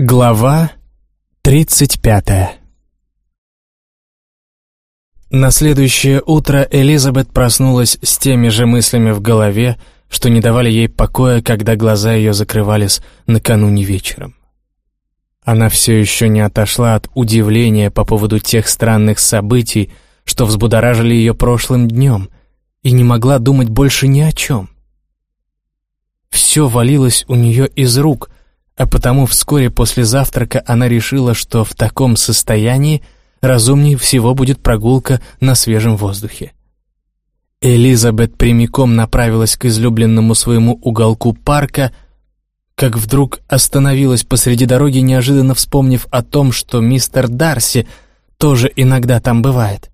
Глава тридцать пятая На следующее утро Элизабет проснулась с теми же мыслями в голове, что не давали ей покоя, когда глаза ее закрывались накануне вечером. Она все еще не отошла от удивления по поводу тех странных событий, что взбудоражили ее прошлым днем, и не могла думать больше ни о чем. Все валилось у нее из рук — а потому вскоре после завтрака она решила, что в таком состоянии разумнее всего будет прогулка на свежем воздухе. Элизабет прямиком направилась к излюбленному своему уголку парка, как вдруг остановилась посреди дороги, неожиданно вспомнив о том, что мистер Дарси тоже иногда там бывает.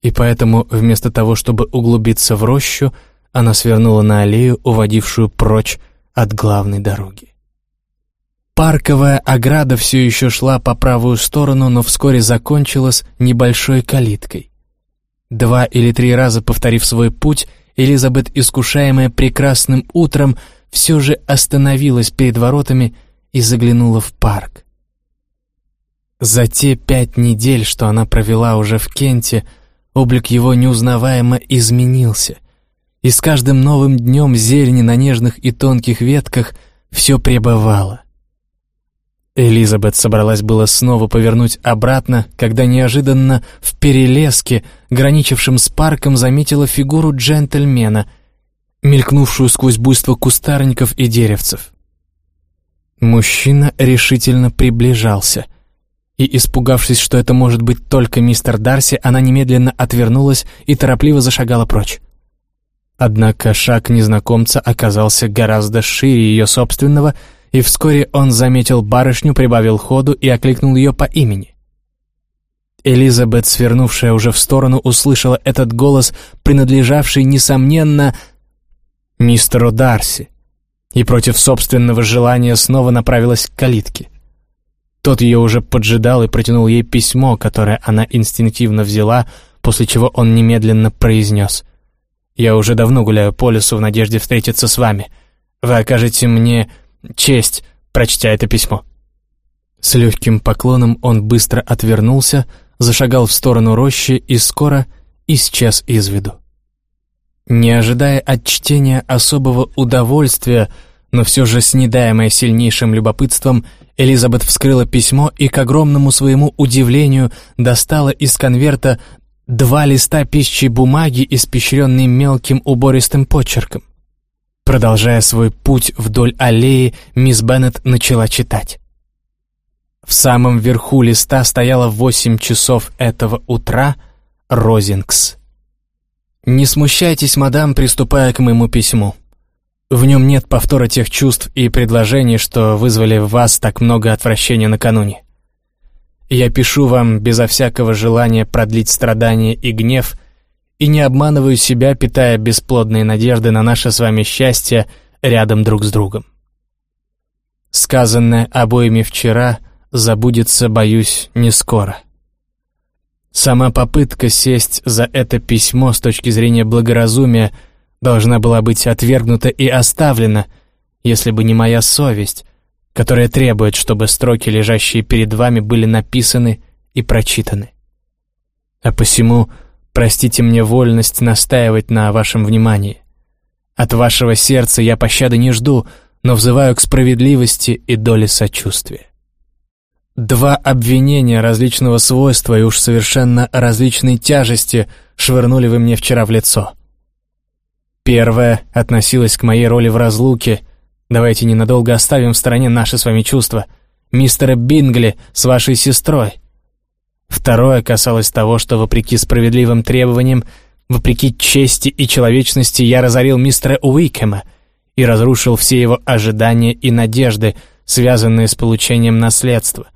И поэтому вместо того, чтобы углубиться в рощу, она свернула на аллею, уводившую прочь от главной дороги. Парковая ограда все еще шла по правую сторону, но вскоре закончилась небольшой калиткой. Два или три раза повторив свой путь, Элизабет, искушаемая прекрасным утром, все же остановилась перед воротами и заглянула в парк. За те пять недель, что она провела уже в Кенте, облик его неузнаваемо изменился, и с каждым новым днем зелени на нежных и тонких ветках все пребывало. Элизабет собралась было снова повернуть обратно, когда неожиданно в перелеске, граничившем с парком, заметила фигуру джентльмена, мелькнувшую сквозь буйство кустарников и деревцев. Мужчина решительно приближался, и, испугавшись, что это может быть только мистер Дарси, она немедленно отвернулась и торопливо зашагала прочь. Однако шаг незнакомца оказался гораздо шире ее собственного, и вскоре он заметил барышню, прибавил ходу и окликнул ее по имени. Элизабет, свернувшая уже в сторону, услышала этот голос, принадлежавший, несомненно, мистеру Дарси, и против собственного желания снова направилась к калитке. Тот ее уже поджидал и протянул ей письмо, которое она инстинктивно взяла, после чего он немедленно произнес. «Я уже давно гуляю по лесу в надежде встретиться с вами. Вы окажете мне честь, прочтя это письмо». С легким поклоном он быстро отвернулся, зашагал в сторону рощи и скоро исчез из виду. Не ожидая от чтения особого удовольствия, но все же снедаемая сильнейшим любопытством, Элизабет вскрыла письмо и, к огромному своему удивлению, достала из конверта два листа пищей бумаги, испещренные мелким убористым почерком. Продолжая свой путь вдоль аллеи, мисс Беннет начала читать. В самом верху листа стояло восемь часов этого утра Розингс. «Не смущайтесь, мадам, приступая к моему письму. В нем нет повтора тех чувств и предложений, что вызвали в вас так много отвращения накануне. Я пишу вам безо всякого желания продлить страдания и гнев — и не обманываю себя, питая бесплодные надежды на наше с вами счастье рядом друг с другом. Сказанное обоими вчера забудется, боюсь, не скоро. Сама попытка сесть за это письмо с точки зрения благоразумия должна была быть отвергнута и оставлена, если бы не моя совесть, которая требует, чтобы строки, лежащие перед вами, были написаны и прочитаны. А посему Простите мне вольность настаивать на вашем внимании. От вашего сердца я пощады не жду, но взываю к справедливости и доле сочувствия. Два обвинения различного свойства и уж совершенно различной тяжести швырнули вы мне вчера в лицо. Первое относилось к моей роли в разлуке. Давайте ненадолго оставим в стороне наши с вами чувства. Мистера Бингли с вашей сестрой. Второе касалось того, что, вопреки справедливым требованиям, вопреки чести и человечности, я разорил мистера Уикема и разрушил все его ожидания и надежды, связанные с получением наследства,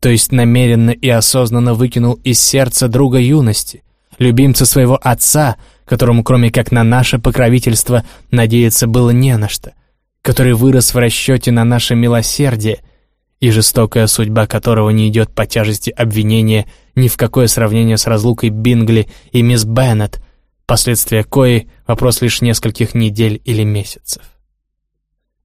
то есть намеренно и осознанно выкинул из сердца друга юности, любимца своего отца, которому, кроме как на наше покровительство, надеяться было не на что, который вырос в расчете на наше милосердие и жестокая судьба которого не идет по тяжести обвинения ни в какое сравнение с разлукой Бингли и мисс Беннет, последствия кои — вопрос лишь нескольких недель или месяцев.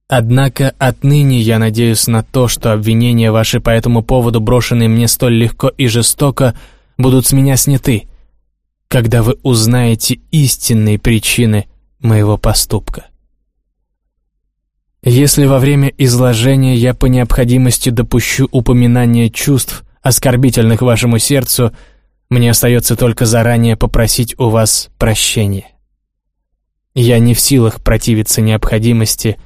Однако отныне я надеюсь на то, что обвинения ваши по этому поводу, брошенные мне столь легко и жестоко, будут с меня сняты, когда вы узнаете истинные причины моего поступка. Если во время изложения я по необходимости допущу упоминание чувств, оскорбительных вашему сердцу, мне остается только заранее попросить у вас прощения. Я не в силах противиться необходимости,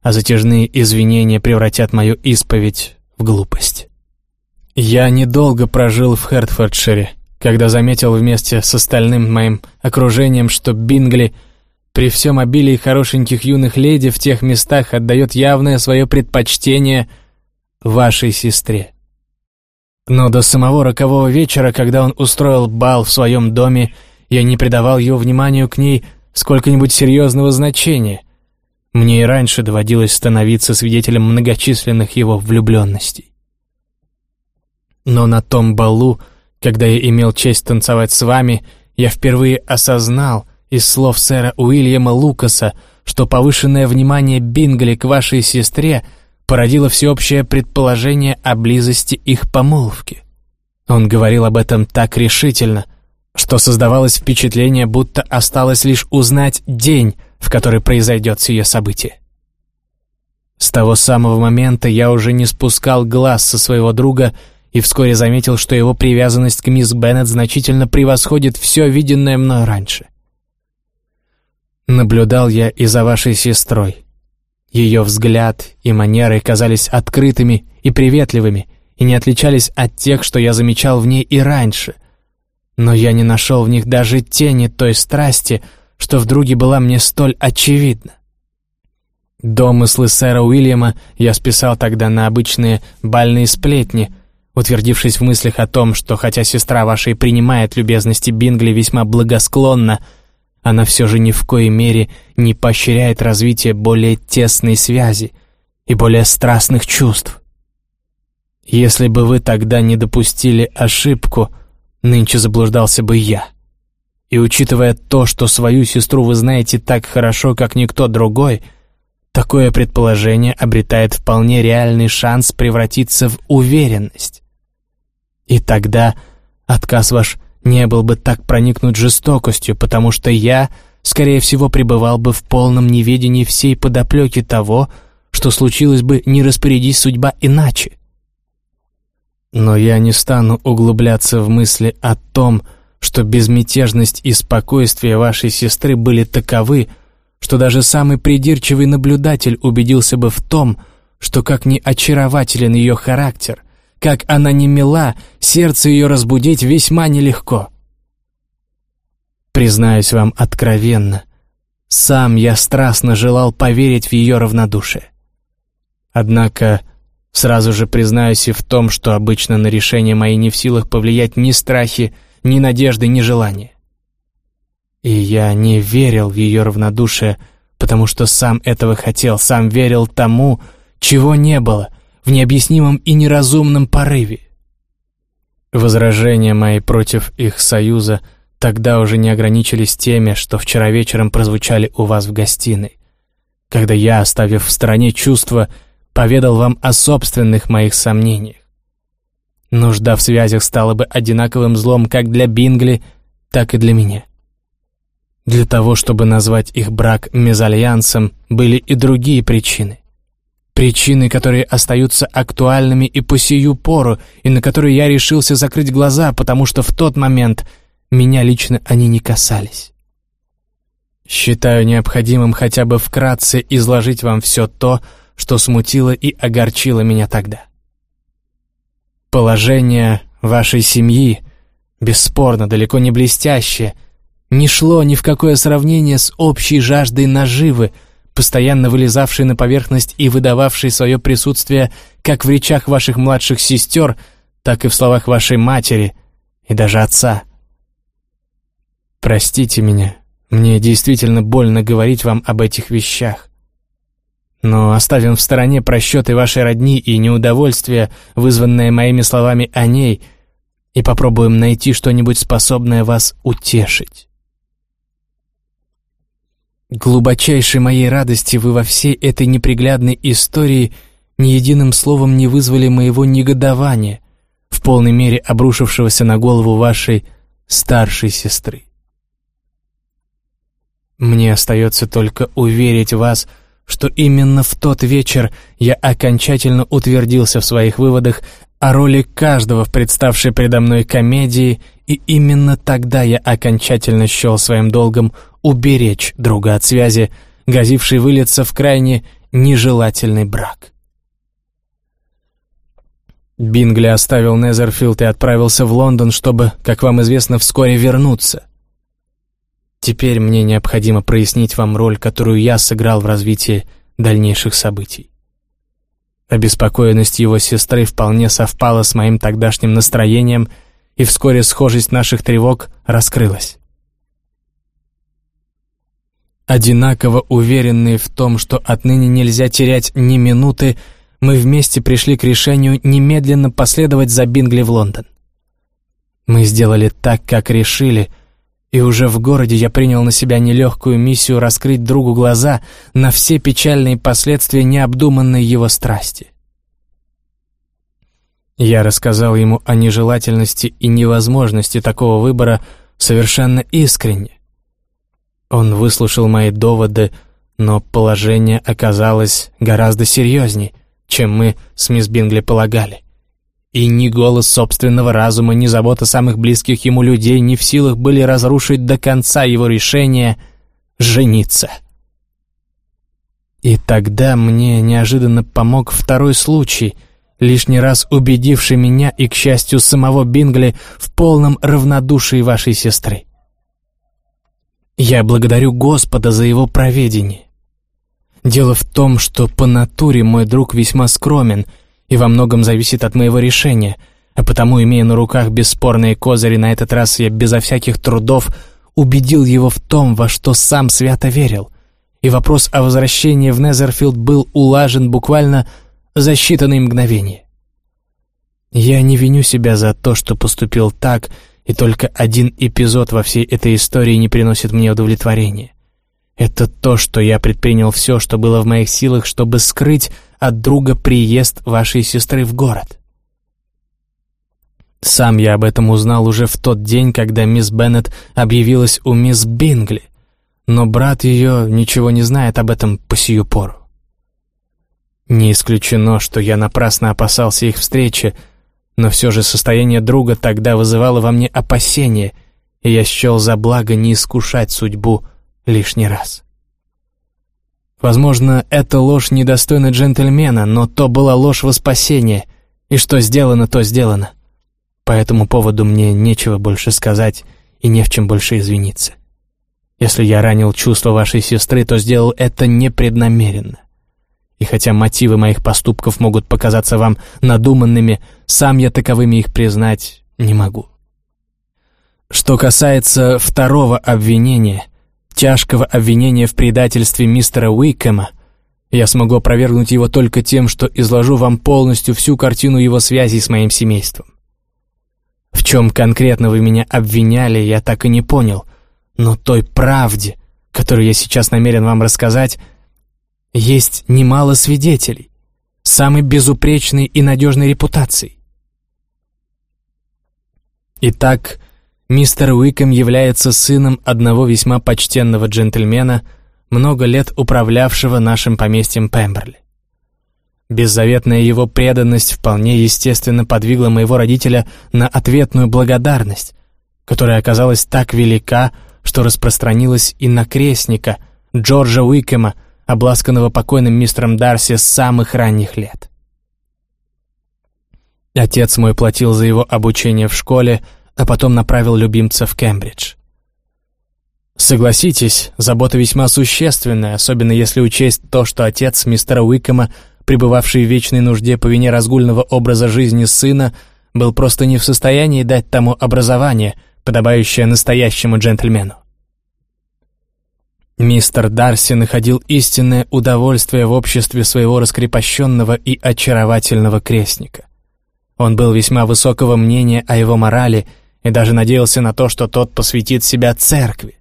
а затяжные извинения превратят мою исповедь в глупость. Я недолго прожил в Хертфордшире, когда заметил вместе с остальным моим окружением, что Бингли при всем обилии хорошеньких юных леди в тех местах отдает явное свое предпочтение вашей сестре. Но до самого рокового вечера, когда он устроил бал в своем доме, я не придавал его вниманию к ней сколько-нибудь серьезного значения. Мне и раньше доводилось становиться свидетелем многочисленных его влюбленностей. Но на том балу, когда я имел честь танцевать с вами, я впервые осознал из слов сэра Уильяма Лукаса, что повышенное внимание Бингли к вашей сестре породило всеобщее предположение о близости их помолвки. Он говорил об этом так решительно, что создавалось впечатление, будто осталось лишь узнать день, в который произойдет сие событие. С того самого момента я уже не спускал глаз со своего друга и вскоре заметил, что его привязанность к мисс Беннет значительно превосходит все виденное мною раньше. Наблюдал я и за вашей сестрой. Ее взгляд и манеры казались открытыми и приветливыми и не отличались от тех, что я замечал в ней и раньше. Но я не нашел в них даже тени той страсти, что в друге была мне столь очевидна. Домыслы сэра Уильяма я списал тогда на обычные бальные сплетни, утвердившись в мыслях о том, что хотя сестра вашей принимает любезности Бингли весьма благосклонно, она все же ни в коей мере не поощряет развитие более тесной связи и более страстных чувств. Если бы вы тогда не допустили ошибку, нынче заблуждался бы я. И учитывая то, что свою сестру вы знаете так хорошо, как никто другой, такое предположение обретает вполне реальный шанс превратиться в уверенность. И тогда отказ ваш не был бы так проникнут жестокостью, потому что я, скорее всего, пребывал бы в полном неведении всей подоплеки того, что случилось бы, не распорядись судьба иначе. Но я не стану углубляться в мысли о том, что безмятежность и спокойствие вашей сестры были таковы, что даже самый придирчивый наблюдатель убедился бы в том, что как ни очарователен ее характер, как она не мила, сердце ее разбудить весьма нелегко. Признаюсь вам откровенно, сам я страстно желал поверить в ее равнодушие. Однако сразу же признаюсь и в том, что обычно на решение мои не в силах повлиять ни страхи, ни надежды, ни желания. И я не верил в ее равнодушие, потому что сам этого хотел, сам верил тому, чего не было — в необъяснимом и неразумном порыве. Возражения мои против их союза тогда уже не ограничились теми, что вчера вечером прозвучали у вас в гостиной, когда я, оставив в стороне чувства, поведал вам о собственных моих сомнениях. Нужда в связях стала бы одинаковым злом как для Бингли, так и для меня. Для того, чтобы назвать их брак мезальянсом, были и другие причины. Причины, которые остаются актуальными и по сию пору, и на которые я решился закрыть глаза, потому что в тот момент меня лично они не касались. Считаю необходимым хотя бы вкратце изложить вам все то, что смутило и огорчило меня тогда. Положение вашей семьи, бесспорно, далеко не блестящее, не шло ни в какое сравнение с общей жаждой наживы, постоянно вылезавший на поверхность и выдававший свое присутствие как в речах ваших младших сестер, так и в словах вашей матери и даже отца. Простите меня, мне действительно больно говорить вам об этих вещах. Но оставим в стороне просчеты вашей родни и неудовольствие, вызванное моими словами о ней, и попробуем найти что-нибудь способное вас утешить. Глубочайшей моей радости вы во всей этой неприглядной истории ни единым словом не вызвали моего негодования, в полной мере обрушившегося на голову вашей старшей сестры. Мне остается только уверить вас, что именно в тот вечер я окончательно утвердился в своих выводах о роли каждого в представшей предо мной комедии, и именно тогда я окончательно счел своим долгом уберечь друга от связи, грозившей вылиться в крайне нежелательный брак. Бингли оставил Незерфилд и отправился в Лондон, чтобы, как вам известно, вскоре вернуться. Теперь мне необходимо прояснить вам роль, которую я сыграл в развитии дальнейших событий. Обеспокоенность его сестры вполне совпала с моим тогдашним настроением, и вскоре схожесть наших тревог раскрылась. Одинаково уверенные в том, что отныне нельзя терять ни минуты, мы вместе пришли к решению немедленно последовать за Бингли в Лондон. Мы сделали так, как решили, и уже в городе я принял на себя нелегкую миссию раскрыть другу глаза на все печальные последствия необдуманной его страсти. Я рассказал ему о нежелательности и невозможности такого выбора совершенно искренне. Он выслушал мои доводы, но положение оказалось гораздо серьезней, чем мы с мисс Бингли полагали. И ни голос собственного разума, ни забота самых близких ему людей не в силах были разрушить до конца его решение жениться. И тогда мне неожиданно помог второй случай, лишний раз убедивший меня и, к счастью, самого Бингли в полном равнодушии вашей сестры. Я благодарю Господа за его проведение. Дело в том, что по натуре мой друг весьма скромен — и во многом зависит от моего решения, а потому, имея на руках бесспорные козыри, на этот раз я безо всяких трудов убедил его в том, во что сам свято верил, и вопрос о возвращении в Незерфилд был улажен буквально за считанные мгновения. Я не виню себя за то, что поступил так, и только один эпизод во всей этой истории не приносит мне удовлетворения. Это то, что я предпринял все, что было в моих силах, чтобы скрыть от друга приезд вашей сестры в город. Сам я об этом узнал уже в тот день, когда мисс Беннет объявилась у мисс Бингли, но брат ее ничего не знает об этом по сию пору. Не исключено, что я напрасно опасался их встречи, но все же состояние друга тогда вызывало во мне опасения, и я счел за благо не искушать судьбу лишний раз. Возможно, эта ложь недостойна джентльмена, но то была ложь во спасение, и что сделано, то сделано. По этому поводу мне нечего больше сказать и не в чем больше извиниться. Если я ранил чувства вашей сестры, то сделал это непреднамеренно. И хотя мотивы моих поступков могут показаться вам надуманными, сам я таковыми их признать не могу. Что касается второго обвинения, тяжкого обвинения в предательстве мистера Уикэма, я смогу опровергнуть его только тем, что изложу вам полностью всю картину его связей с моим семейством. В чем конкретно вы меня обвиняли, я так и не понял, но той правде, которую я сейчас намерен вам рассказать, есть немало свидетелей, самой безупречной и надежной репутацией. Итак, Мистер Уикэм является сыном одного весьма почтенного джентльмена, много лет управлявшего нашим поместьем Пемберли. Беззаветная его преданность вполне естественно подвигла моего родителя на ответную благодарность, которая оказалась так велика, что распространилась и на крестника Джорджа Уикэма, обласканного покойным мистером Дарси с самых ранних лет. Отец мой платил за его обучение в школе, а потом направил любимца в Кембридж. Согласитесь, забота весьма существенная, особенно если учесть то, что отец мистера Уикома, пребывавший в вечной нужде по вине разгульного образа жизни сына, был просто не в состоянии дать тому образование, подобающее настоящему джентльмену. Мистер Дарси находил истинное удовольствие в обществе своего раскрепощенного и очаровательного крестника. Он был весьма высокого мнения о его морали и даже надеялся на то, что тот посвятит себя церкви.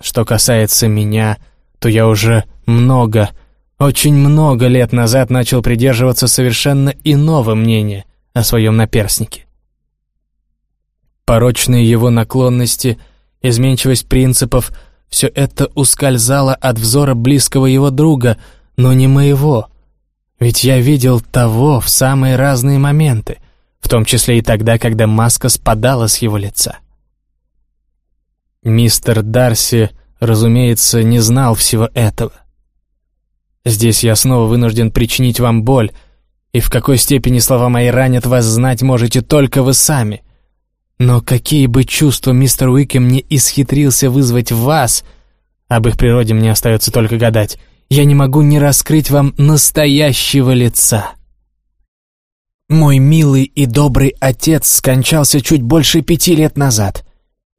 Что касается меня, то я уже много, очень много лет назад начал придерживаться совершенно иного мнения о своем наперснике. Порочные его наклонности, изменчивость принципов — все это ускользало от взора близкого его друга, но не моего. Ведь я видел того в самые разные моменты, в том числе и тогда, когда маска спадала с его лица. Мистер Дарси, разумеется, не знал всего этого. Здесь я снова вынужден причинить вам боль, и в какой степени слова мои ранят вас знать можете только вы сами — но какие бы чувства мистер Уикем не исхитрился вызвать в вас, об их природе мне остается только гадать, я не могу не раскрыть вам настоящего лица. Мой милый и добрый отец скончался чуть больше пяти лет назад,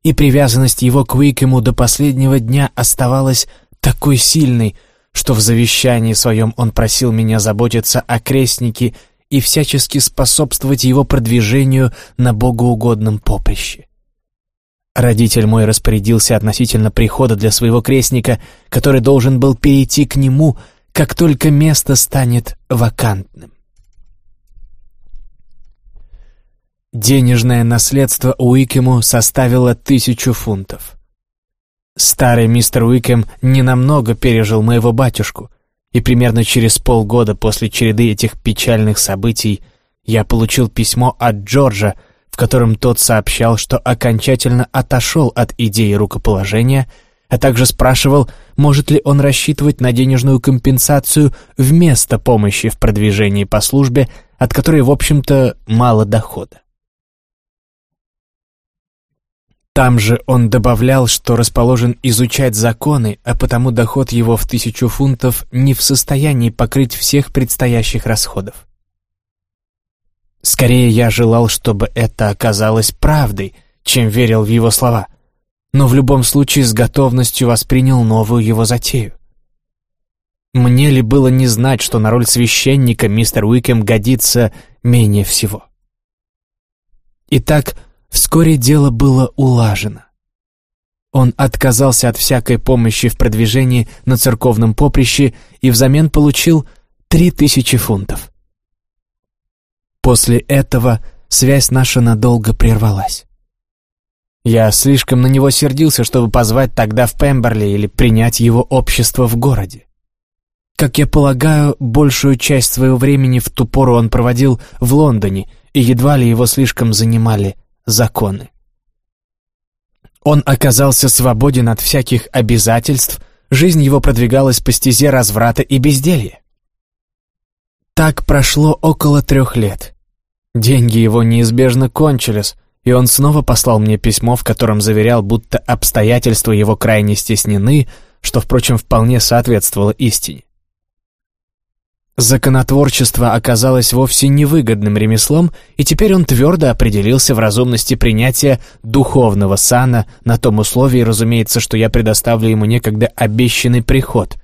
и привязанность его к Уикему до последнего дня оставалась такой сильной, что в завещании своем он просил меня заботиться о крестнике и всячески способствовать его продвижению на богоугодном поприще. Родитель мой распорядился относительно прихода для своего крестника, который должен был перейти к нему, как только место станет вакантным. Денежное наследство Уикему составило тысячу фунтов. Старый мистер Уикем ненамного пережил моего батюшку, и примерно через полгода после череды этих печальных событий я получил письмо от Джорджа, в котором тот сообщал, что окончательно отошел от идеи рукоположения, а также спрашивал, может ли он рассчитывать на денежную компенсацию вместо помощи в продвижении по службе, от которой, в общем-то, мало дохода. Там же он добавлял, что расположен изучать законы, а потому доход его в тысячу фунтов не в состоянии покрыть всех предстоящих расходов. Скорее я желал, чтобы это оказалось правдой, чем верил в его слова, но в любом случае с готовностью воспринял новую его затею. Мне ли было не знать, что на роль священника мистер Уикем годится менее всего? Итак, Вскоре дело было улажено. Он отказался от всякой помощи в продвижении на церковном поприще и взамен получил три тысячи фунтов. После этого связь наша надолго прервалась. Я слишком на него сердился, чтобы позвать тогда в Пемберли или принять его общество в городе. Как я полагаю, большую часть своего времени в ту пору он проводил в Лондоне, и едва ли его слишком занимали законы. Он оказался свободен от всяких обязательств, жизнь его продвигалась по стезе разврата и безделья. Так прошло около трех лет. Деньги его неизбежно кончились, и он снова послал мне письмо, в котором заверял, будто обстоятельства его крайне стеснены, что, впрочем, вполне соответствовало истине. Законотворчество оказалось вовсе невыгодным ремеслом, и теперь он твердо определился в разумности принятия духовного сана на том условии, разумеется, что я предоставлю ему некогда обещанный приход.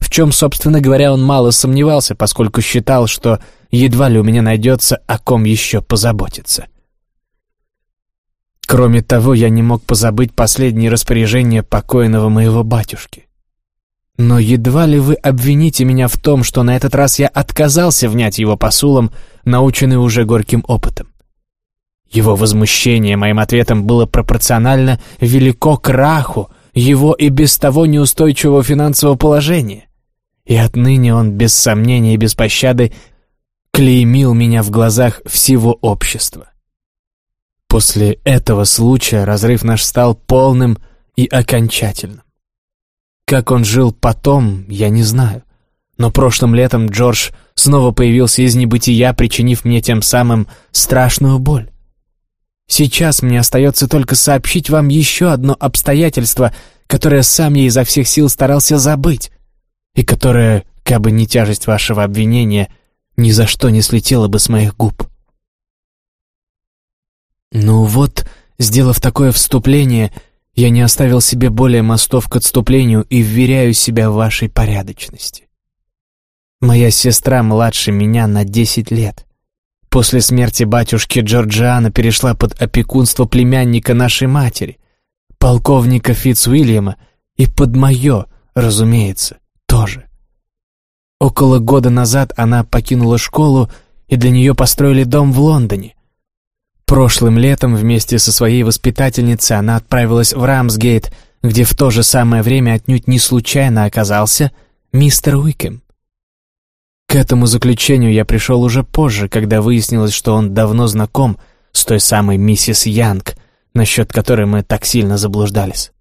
В чем, собственно говоря, он мало сомневался, поскольку считал, что едва ли у меня найдется о ком еще позаботиться. Кроме того, я не мог позабыть последние распоряжения покойного моего батюшки. Но едва ли вы обвините меня в том, что на этот раз я отказался внять его посулам, наученный уже горьким опытом. Его возмущение моим ответом было пропорционально велико краху его и без того неустойчивого финансового положения. И отныне он без сомнения и без пощады клеймил меня в глазах всего общества. После этого случая разрыв наш стал полным и окончательным. Как он жил потом, я не знаю. Но прошлым летом Джордж снова появился из небытия, причинив мне тем самым страшную боль. Сейчас мне остается только сообщить вам еще одно обстоятельство, которое сам я изо всех сил старался забыть, и которое, как бы не тяжесть вашего обвинения, ни за что не слетело бы с моих губ. Ну вот, сделав такое вступление, я не оставил себе более мостов к отступлению и вверяю себя в вашей порядочности. Моя сестра младше меня на десять лет. После смерти батюшки Джорджиана перешла под опекунство племянника нашей матери, полковника Фитцуильяма, И под мое, разумеется, тоже. Около года назад она покинула школу, и для нее построили дом в Лондоне. Прошлым летом вместе со своей воспитательницей она отправилась в Рамсгейт, где в то же самое время отнюдь не случайно оказался мистер Уикем. К этому заключению я пришел уже позже, когда выяснилось, что он давно знаком с той самой миссис Янг, насчет которой мы так сильно заблуждались.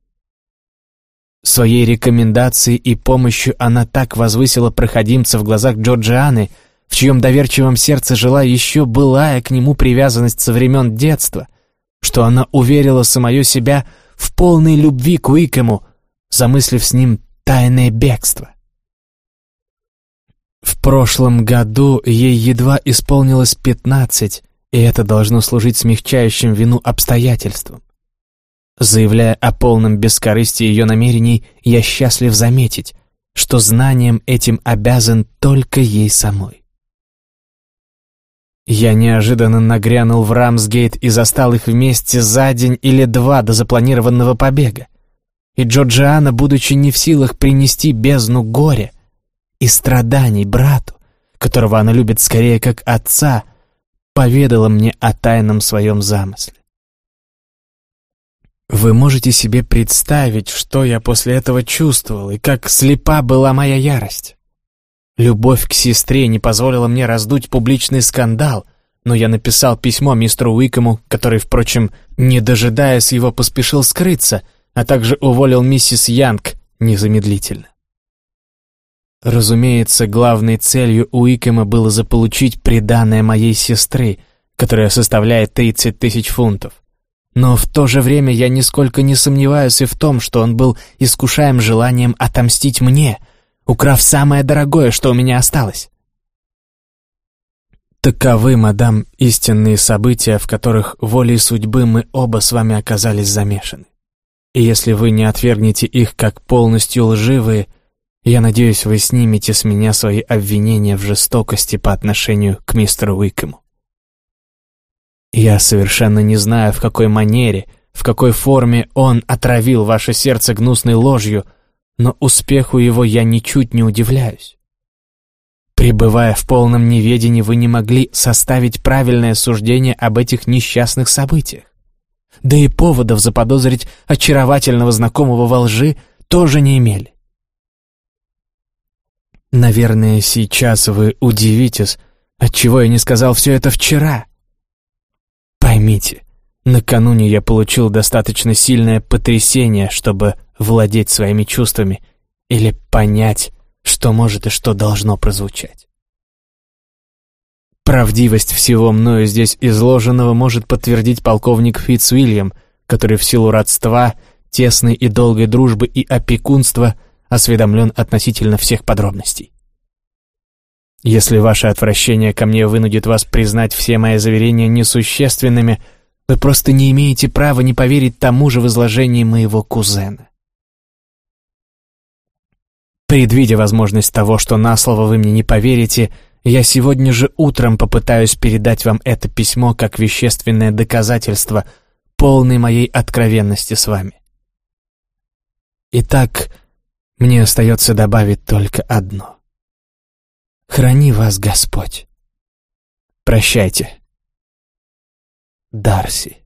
Своей рекомендацией и помощью она так возвысила проходимца в глазах Джорджианы, в чьем доверчивом сердце жила еще былая к нему привязанность со времен детства, что она уверила самое себя в полной любви к Уикему, замыслив с ним тайное бегство. В прошлом году ей едва исполнилось пятнадцать, и это должно служить смягчающим вину обстоятельством. Заявляя о полном бескорыстии ее намерений, я счастлив заметить, что знанием этим обязан только ей самой. Я неожиданно нагрянул в Рамсгейт и застал их вместе за день или два до запланированного побега. И Джорджиана, будучи не в силах принести бездну горя и страданий брату, которого она любит скорее как отца, поведала мне о тайном своем замысле. Вы можете себе представить, что я после этого чувствовал и как слепа была моя ярость. Любовь к сестре не позволила мне раздуть публичный скандал, но я написал письмо мистеру Уикому, который, впрочем, не дожидаясь его, поспешил скрыться, а также уволил миссис Янг незамедлительно. Разумеется, главной целью Уикема было заполучить приданное моей сестры, которая составляет 30 тысяч фунтов. Но в то же время я нисколько не сомневаюсь и в том, что он был искушаем желанием отомстить мне, украв самое дорогое, что у меня осталось. Таковы, мадам, истинные события, в которых волей судьбы мы оба с вами оказались замешаны. И если вы не отвергнете их как полностью лживые, я надеюсь, вы снимете с меня свои обвинения в жестокости по отношению к мистеру Уикому. Я совершенно не знаю, в какой манере, в какой форме он отравил ваше сердце гнусной ложью, но успеху его я ничуть не удивляюсь. Пребывая в полном неведении, вы не могли составить правильное суждение об этих несчастных событиях. Да и поводов заподозрить очаровательного знакомого во лжи тоже не имели. Наверное, сейчас вы удивитесь, отчего я не сказал все это вчера. Поймите, накануне я получил достаточно сильное потрясение, чтобы владеть своими чувствами или понять, что может и что должно прозвучать. Правдивость всего мною здесь изложенного может подтвердить полковник Фитцуильям, который в силу родства, тесной и долгой дружбы и опекунства осведомлен относительно всех подробностей. Если ваше отвращение ко мне вынудит вас признать все мои заверения несущественными, вы просто не имеете права не поверить тому же в изложении моего кузена. Предвидя возможность того, что на слово вы мне не поверите, я сегодня же утром попытаюсь передать вам это письмо как вещественное доказательство полной моей откровенности с вами. Итак, мне остается добавить только одно. Храни вас Господь. Прощайте. Дарси.